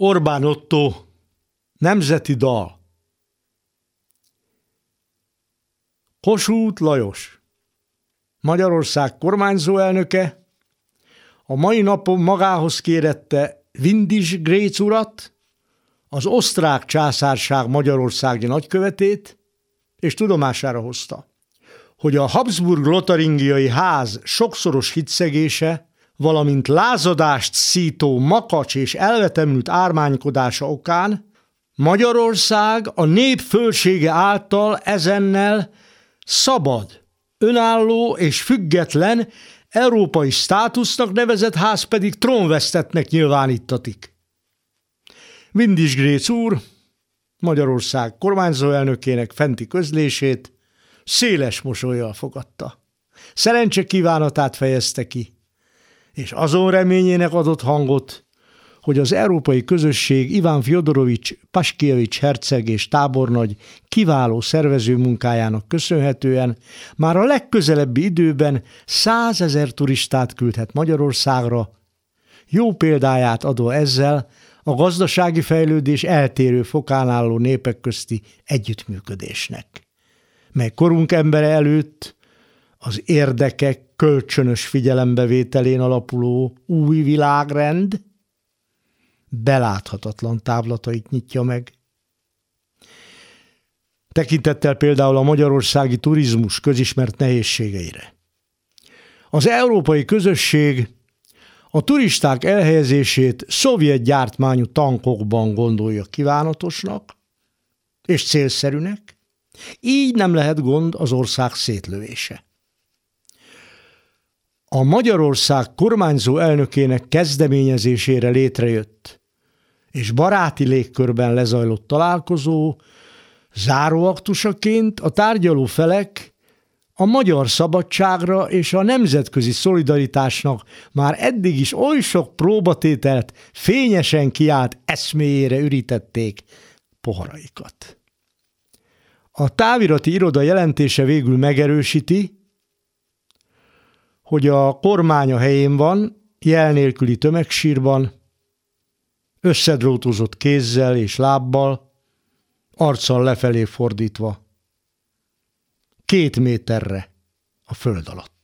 Orbán Otto, Nemzeti Dal. Kossuth Lajos, Magyarország kormányzó elnöke, a mai napon magához kérette Vindis Gréc urat, az osztrák császárság Magyarországi nagykövetét, és tudomására hozta, hogy a Habsburg-Lotaringiai ház sokszoros hitszegése valamint lázadást szító makacs és elvetemült ármánykodása okán Magyarország a nép fölsége által ezennel szabad, önálló és független európai státusznak nevezett ház pedig trónvesztetnek nyilvánítatik. Vindis Gréc úr, Magyarország kormányzó elnökének fenti közlését széles mosolyjal fogadta. Szerencse kívánatát fejezte ki – és azon reményének adott hangot, hogy az európai közösség Iván Fyodorovics Paskievics herceg és tábornagy kiváló szervező munkájának köszönhetően már a legközelebbi időben százezer turistát küldhet Magyarországra, jó példáját adó ezzel a gazdasági fejlődés eltérő fokán álló népek közti együttműködésnek, mely korunk embere előtt az érdekek kölcsönös figyelembevételén alapuló új világrend beláthatatlan távlatait nyitja meg. Tekintettel például a magyarországi turizmus közismert nehézségeire. Az európai közösség a turisták elhelyezését szovjet gyártmányú tankokban gondolja kívánatosnak és célszerűnek, így nem lehet gond az ország szétlövése. A Magyarország kormányzó elnökének kezdeményezésére létrejött és baráti légkörben lezajlott találkozó záróaktusaként a tárgyaló felek a magyar szabadságra és a nemzetközi szolidaritásnak már eddig is oly sok próbatételt fényesen kiállt eszméjére ürítették poharaikat. A távirati iroda jelentése végül megerősíti, hogy a kormány a helyén van, jel nélküli tömegsírban, összedrótozott kézzel és lábbal, arccal lefelé fordítva, két méterre a föld alatt.